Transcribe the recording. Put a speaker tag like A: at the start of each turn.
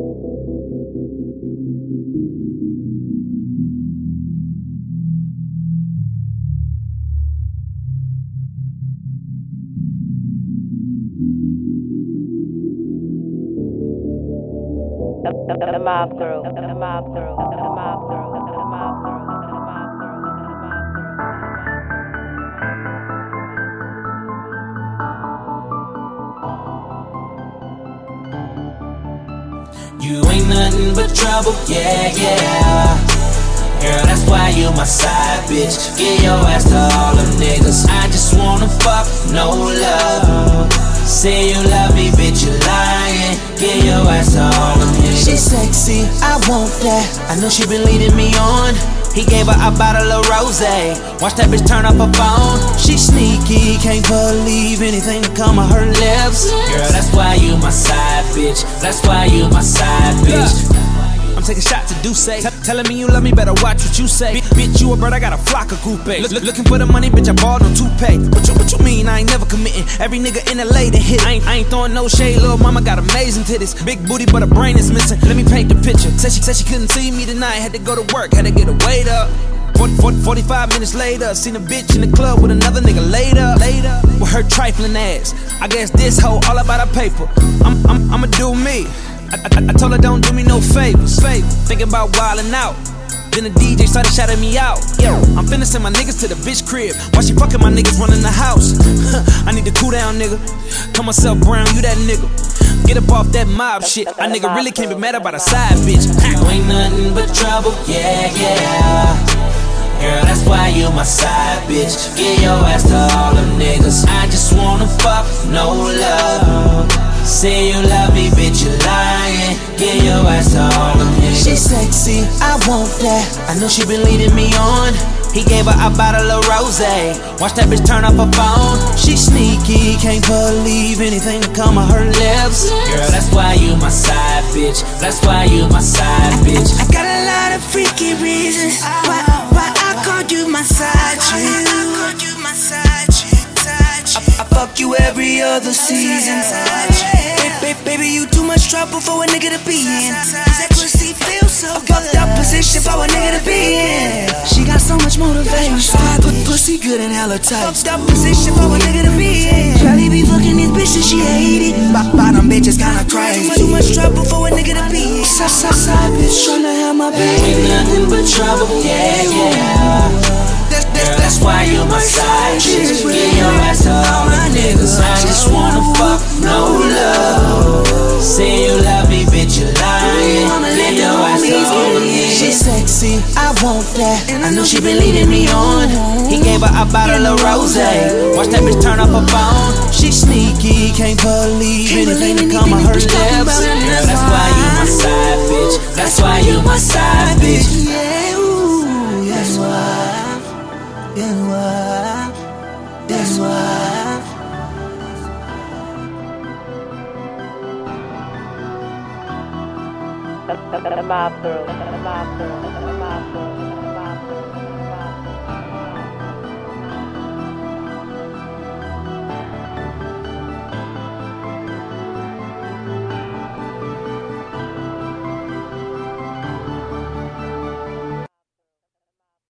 A: The mob crew, the mob crew, the mob crew,
B: You ain't nothing but trouble, yeah, yeah. Girl, that's why you my side bitch. Get your ass to all them niggas. I just wanna fuck, no love. Say you love me, bitch, you lying. Get your ass to all them niggas. She sexy, I want that. I know she been leading me on. He gave her a bottle of rose. Watch that bitch turn up her phone. She sneaky, can't believe anything that come of her lips. Girl, that's why my side bitch. That's why you my side bitch.
C: I'm taking shots to do say. telling me you love me, better watch what you say. Bi- bitch, you a bird, I got a flock of groupies. Look, look- looking for the money, bitch, I balled on toupee. What you, what you mean? I ain't never committing. Every nigga in LA that hit. I ain't, I ain't throwing no shade. Little mama got amazing titties. Big booty, but her brain is missing. Let me paint the picture. Said she said she couldn't see me tonight. Had to go to work, had to get a weight up. 40, 40, 45 minutes later, seen a bitch in the club with another nigga later. Later, with her trifling ass. I guess this hoe all about her paper. I'm, I'm, I'ma do me. I, I, I told her don't do me no favors. Favor. Thinking about wildin' out. Then the DJ started shouting me out. Yo, I'm finna send my niggas to the bitch crib. While she fucking my niggas running the house. I need to cool down, nigga. Call myself Brown, you that nigga. Get up off that mob shit. A nigga really can't be mad about a side bitch.
B: You ain't nothing but trouble, yeah, yeah. Girl, that's why you my side bitch. Get your ass to all them niggas. I just wanna fuck, no love. Say you love me, bitch, you lying. Get your ass to all them niggas. She sexy, I want that. I know she been leading me on. He gave her a bottle of rose. Watch that bitch turn up her phone. She sneaky, can't believe anything that come of her lips. Girl, that's why you my side bitch. That's why you my side bitch.
D: You every other season. Baby, baby, you too much trouble for a nigga to be in. Cause that pussy feels so good. Fucked up position for a nigga to be in. She got so much motivation. Put pussy good and hella tight. Fucked up position for a nigga to be in. Charlie be fucking these bitches, she hate it. Bo- Bottom bitches kinda crazy. Too much trouble for a nigga to be in. Side, side, side bitch tryna have my baby.
B: Ain't nothing but trouble, yeah, yeah. Girl, that's why you my side I want that. I know she been leading me on. He gave her a bottle of rose. Watch that bitch turn up her phone. She sneaky, can't believe anything that come of her lips. Girl, that's why you my side bitch. That's why you my side bitch.
D: Yeah, ooh, that's why. That's why. That's why.
A: Mob crew, the mob crew, the mob crew.